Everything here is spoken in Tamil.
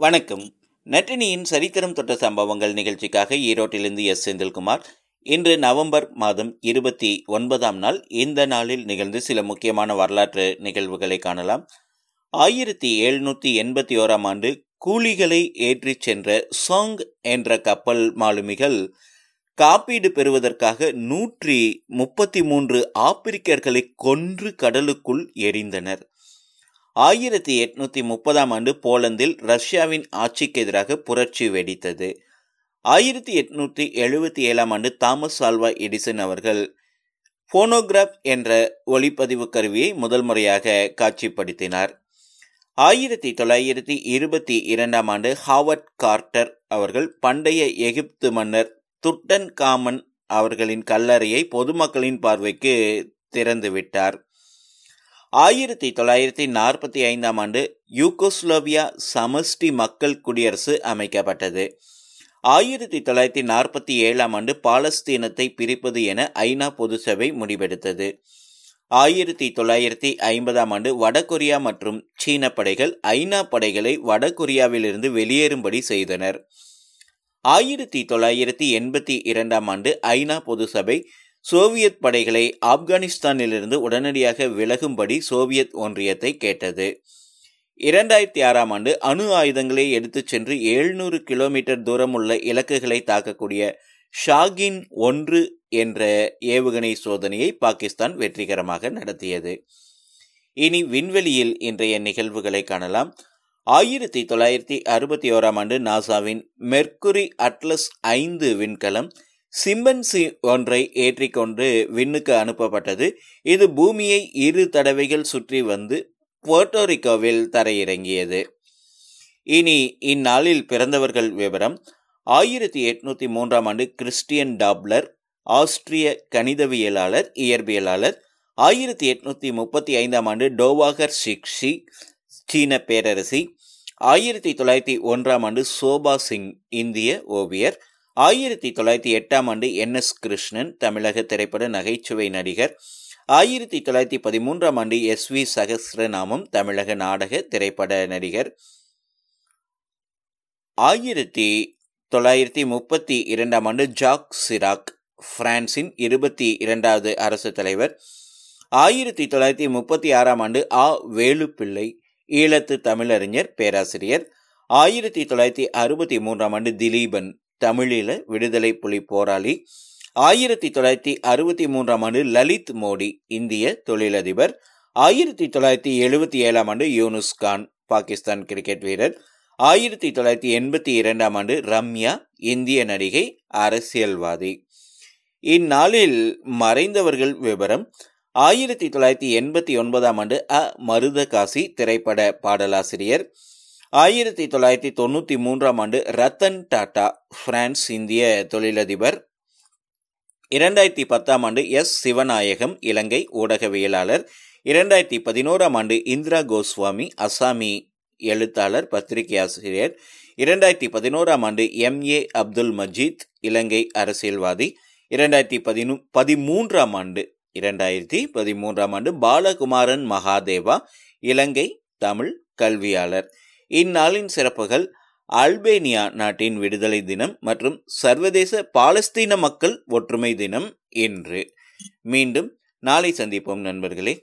வணக்கம். நட்டினியின் சரித்திரம் தொட்ட சம்பவங்கள் நிகழ்ச்சிக்காக ஈரோட்டிலிருந்து எஸ். செந்தில்குமார். இன்று நவம்பர் மாதம் இருபத்தி ஒன்பதாம் நாள். இந்த நாளில் நிகழ்ந்து சில முக்கியமான வரலாற்று நிகழ்வுகளை காணலாம். ஆயிரத்தி எழுநூற்றி எண்பத்தி ஓராம் ஆண்டு கூலிகளை ஏற்றிச் சென்ற சாங் என்ற கப்பல் மாலுமிகள் காப்பீடு பெறுவதற்காக நூற்றி முப்பத்தி மூன்று ஆப்பிரிக்கர்களை கொன்று கடலுக்குள் எரிந்தனர் ஆயிரத்தி எட்நூத்தி முப்பதாம் ஆண்டு போலந்தில் ரஷ்யாவின் ஆட்சிக்கு எதிராக புரட்சி வெடித்தது. ஆயிரத்தி எட்நூத்தி எழுபத்தி ஏழாம் ஆண்டு தாமஸ் ஆல்வா எடிசன் அவர்கள் போனோகிராப் என்ற ஒளிப்பதிவு கருவியை முதல் முறையாக காட்சிப்படுத்தினார். ஆயிரத்தி தொள்ளாயிரத்தி இருபத்தி இரண்டாம் ஆண்டு ஹாவர்ட் கார்ட்டர் அவர்கள் பண்டைய எகிப்து மன்னர் துட்டன் காமன் அவர்களின் கல்லறையை பொதுமக்களின் பார்வைக்கு திறந்துவிட்டார். ஆயிரத்தி தொள்ளாயிரத்தி நாற்பத்தி ஐந்தாம் ஆண்டு யூகோஸ்லோவியா சமஷ்டி மக்கள் குடியரசு அமைக்கப்பட்டது. ஆயிரத்தி தொள்ளாயிரத்தி நாற்பத்தி ஏழாம் ஆண்டு பாலஸ்தீனத்தை பிரிப்பது என ஐநா பொதுசபை முடிவெடுத்தது. ஆயிரத்தி தொள்ளாயிரத்தி ஐம்பதாம் ஆண்டு வடகொரியா மற்றும் சீன படைகள் ஐநா படைகளை வடகொரியாவிலிருந்து வெளியேறும்படி செய்தனர். ஆயிரத்தி தொள்ளாயிரத்தி எண்பத்தி இரண்டாம் ஆண்டு ஐநா பொதுசபை சோவியத் படைகளை ஆப்கானிஸ்தானிலிருந்து உடனடியாக விலகும்படி சோவியத் ஒன்றியத்தை கேட்டது. இரண்டாயிரத்தி ஆறாம் ஆண்டு அணு ஆயுதங்களை எடுத்துச் சென்று எழுநூறு கிலோமீட்டர் தூரம் உள்ள இலக்குகளை தாக்கக்கூடிய ஷாகின் ஒன்று என்ற ஏவுகணை சோதனையை பாகிஸ்தான் வெற்றிகரமாக நடத்தியது. இனி விண்வெளியில் இன்றைய நிகழ்வுகளை காணலாம். ஆயிரத்தி தொள்ளாயிரத்தி அறுபத்தி ஓராம் ஆண்டு நாசாவின் மெர்க்குரி அட்லஸ் ஐந்து விண்கலம் சிம்பன்சி ஒன்றை ஏற்றிக்கொண்டு விண்ணுக்கு அனுப்பப்பட்டது. இது பூமியை இரு தடவைகள் சுற்றி வந்து போர்ட்டோரிக்கோவில் தரையிறங்கியது. இனி இந்நாளில் பிறந்தவர்கள் விவரம். ஆயிரத்தி எட்நூத்தி மூன்றாம் ஆண்டு கிறிஸ்டியன் டாப்லர் ஆஸ்திரிய கணிதவியலாளர் இயற்பியலாளர். ஆயிரத்தி எட்நூத்தி முப்பத்தி ஐந்தாம் ஆண்டு டோவாகர் சிக்ஷி சீன பேரரசி. ஆயிரத்தி தொள்ளாயிரத்தி ஒன்றாம் ஆண்டு சோபா சிங் இந்திய ஓவியர். ஆயிரத்தி தொள்ளாயிரத்தி எட்டாம் ஆண்டு என் எஸ் கிருஷ்ணன் தமிழக திரைப்பட நகைச்சுவை நடிகர். ஆயிரத்தி தொள்ளாயிரத்தி பதிமூன்றாம் ஆண்டு எஸ் வி சகசிரநாமம் தமிழக நாடக திரைப்பட நடிகர். ஆயிரத்தி தொள்ளாயிரத்தி முப்பத்தி இரண்டாம் ஆண்டு ஜாக் சிராக் பிரான்சின் இருபத்தி இரண்டாவது அரசு தலைவர். ஆயிரத்தி தொள்ளாயிரத்தி முப்பத்தி ஆறாம் ஆண்டு ஆ. வேலுப்பிள்ளை ஈழத்து தமிழறிஞர் பேராசிரியர். ஆயிரத்தி தொள்ளாயிரத்தி அறுபத்தி மூன்றாம் ஆண்டு திலீபன் தமிழீழ விடுதலை புலி போராளி. ஆயிரத்தி தொள்ளாயிரத்தி அறுபத்தி மூன்றாம் ஆண்டு லலித் மோடி இந்திய தொழிலதிபர். ஆயிரத்தி தொள்ளாயிரத்தி எழுபத்தி ஏழாம் ஆண்டு யூனுஸ் கான் பாகிஸ்தான் கிரிக்கெட் வீரர். ஆயிரத்தி தொள்ளாயிரத்தி எண்பத்தி இரண்டாம் ஆண்டு ரம்யா இந்திய நடிகை அரசியல்வாதி. இந்நாளில் மறைந்தவர்கள் விவரம் ஆயிரத்தி தொள்ளாயிரத்தி எண்பத்தி ஒன்பதாம் ஆண்டு அ. மருதகாசி திரைப்பட பாடலாசிரியர். ஆயிரத்தி தொள்ளாயிரத்தி தொண்ணூற்றி மூன்றாம் ஆண்டு ரத்தன் டாடா பிரான்ஸ் இந்திய தொழிலதிபர். இரண்டாயிரத்தி பத்தாம் ஆண்டு எஸ். சிவநாயகம் இலங்கை ஊடகவியலாளர். இரண்டாயிரத்தி பதினோராம் ஆண்டு இந்திரா கோஸ்வாமி அசாமி எழுத்தாளர் பத்திரிகை ஆசிரியர். இரண்டாயிரத்தி பதினோராம் ஆண்டு எம். ஏ. அப்துல் மஜீத் இலங்கை அரசியல்வாதி. இரண்டாயிரத்தி பதினு பதிமூன்றாம் ஆண்டு இரண்டாயிரத்தி பதிமூன்றாம் ஆண்டு பாலகுமாரன் மகாதேவா இலங்கை தமிழ் கல்வியாளர். இந்நாளின் சிறப்புகள் அல்பேனியா நாட்டின் விடுதலை தினம் மற்றும் சர்வதேச பாலஸ்தீன மக்கள் ஒற்றுமை தினம் என்று மீண்டும் நாளை சந்திப்போம் நண்பர்களே.